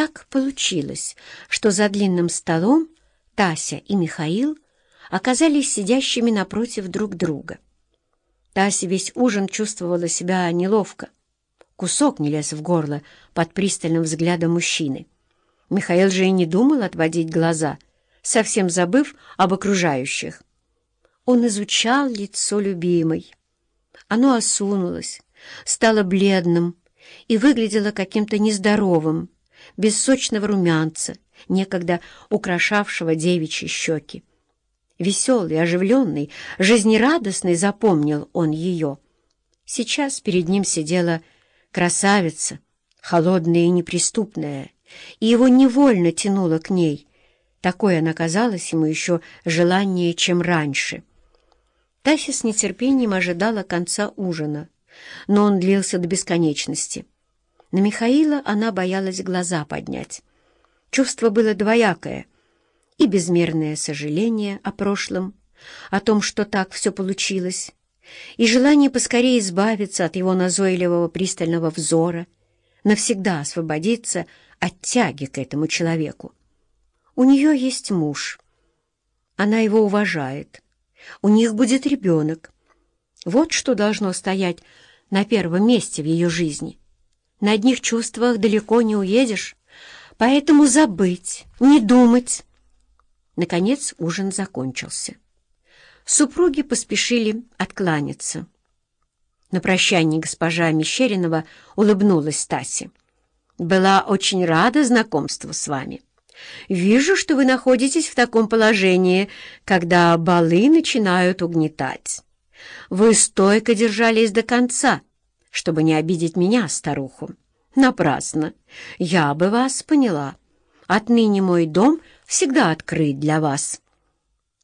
Так получилось, что за длинным столом Тася и Михаил оказались сидящими напротив друг друга. Тася весь ужин чувствовала себя неловко. Кусок не лез в горло под пристальным взглядом мужчины. Михаил же и не думал отводить глаза, совсем забыв об окружающих. Он изучал лицо любимой. Оно осунулось, стало бледным и выглядело каким-то нездоровым, без сочного румянца, некогда украшавшего девичьи щеки. Веселый, оживленный, жизнерадостный запомнил он ее. Сейчас перед ним сидела красавица, холодная и неприступная, и его невольно тянуло к ней. Такое она казалась ему еще желаннее, чем раньше. Тася с нетерпением ожидала конца ужина, но он длился до бесконечности. На Михаила она боялась глаза поднять. Чувство было двоякое и безмерное сожаление о прошлом, о том, что так все получилось, и желание поскорее избавиться от его назойливого пристального взора, навсегда освободиться от тяги к этому человеку. У нее есть муж. Она его уважает. У них будет ребенок. Вот что должно стоять на первом месте в ее жизни. На одних чувствах далеко не уедешь, поэтому забыть, не думать. Наконец ужин закончился. Супруги поспешили откланяться. На прощание госпожа Мещеринова улыбнулась Тасе. «Была очень рада знакомству с вами. Вижу, что вы находитесь в таком положении, когда балы начинают угнетать. Вы стойко держались до конца» чтобы не обидеть меня, старуху. Напрасно. Я бы вас поняла. Отныне мой дом всегда открыт для вас.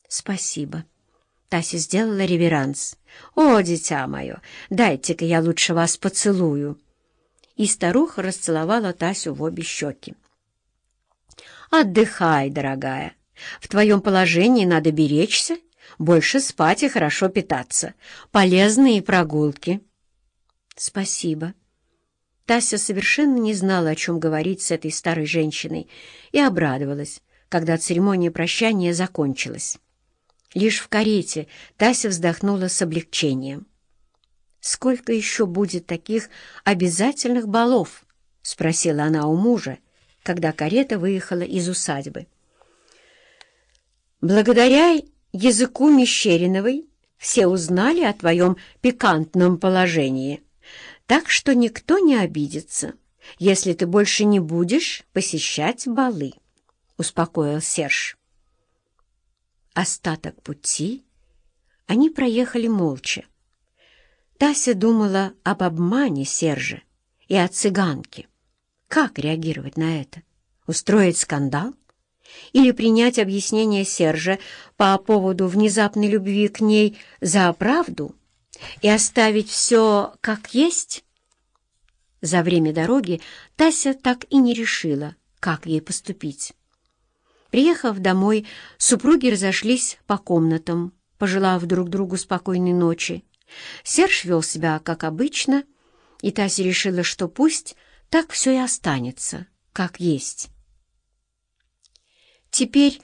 Спасибо. Тася сделала реверанс. «О, дитя мое, дайте-ка я лучше вас поцелую». И старуха расцеловала Тасю в обе щеки. «Отдыхай, дорогая. В твоем положении надо беречься, больше спать и хорошо питаться. Полезные прогулки». «Спасибо». Тася совершенно не знала, о чем говорить с этой старой женщиной, и обрадовалась, когда церемония прощания закончилась. Лишь в карете Тася вздохнула с облегчением. «Сколько еще будет таких обязательных балов?» — спросила она у мужа, когда карета выехала из усадьбы. «Благодаря языку Мещериновой все узнали о твоем пикантном положении», так что никто не обидится, если ты больше не будешь посещать балы», — успокоил Серж. Остаток пути они проехали молча. Тася думала об обмане Сержа и о цыганке. Как реагировать на это? Устроить скандал? Или принять объяснение Сержа по поводу внезапной любви к ней за правду? И оставить все как есть? За время дороги Тася так и не решила, как ей поступить. Приехав домой, супруги разошлись по комнатам, пожелав друг другу спокойной ночи. Серж вел себя, как обычно, и Тася решила, что пусть так все и останется, как есть. Теперь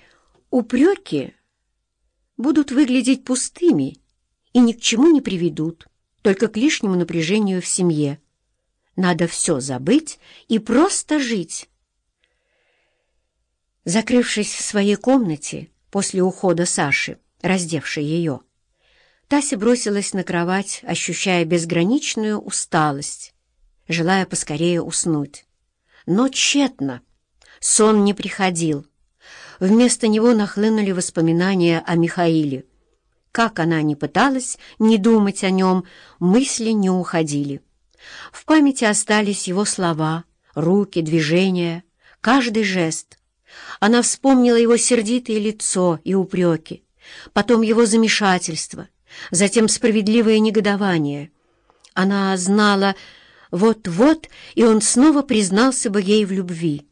упреки будут выглядеть пустыми, и ни к чему не приведут, только к лишнему напряжению в семье. Надо все забыть и просто жить. Закрывшись в своей комнате после ухода Саши, раздевшей ее, Тася бросилась на кровать, ощущая безграничную усталость, желая поскорее уснуть. Но тщетно. Сон не приходил. Вместо него нахлынули воспоминания о Михаиле. Как она ни пыталась не думать о нем, мысли не уходили. В памяти остались его слова, руки, движения, каждый жест. Она вспомнила его сердитое лицо и упреки, потом его замешательство, затем справедливое негодование. Она знала, вот-вот, и он снова признался бы ей в любви.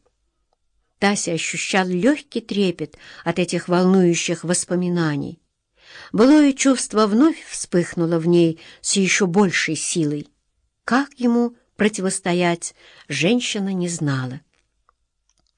Тася ощущал легкий трепет от этих волнующих воспоминаний. Былое чувство вновь вспыхнуло в ней с еще большей силой. Как ему противостоять, женщина не знала.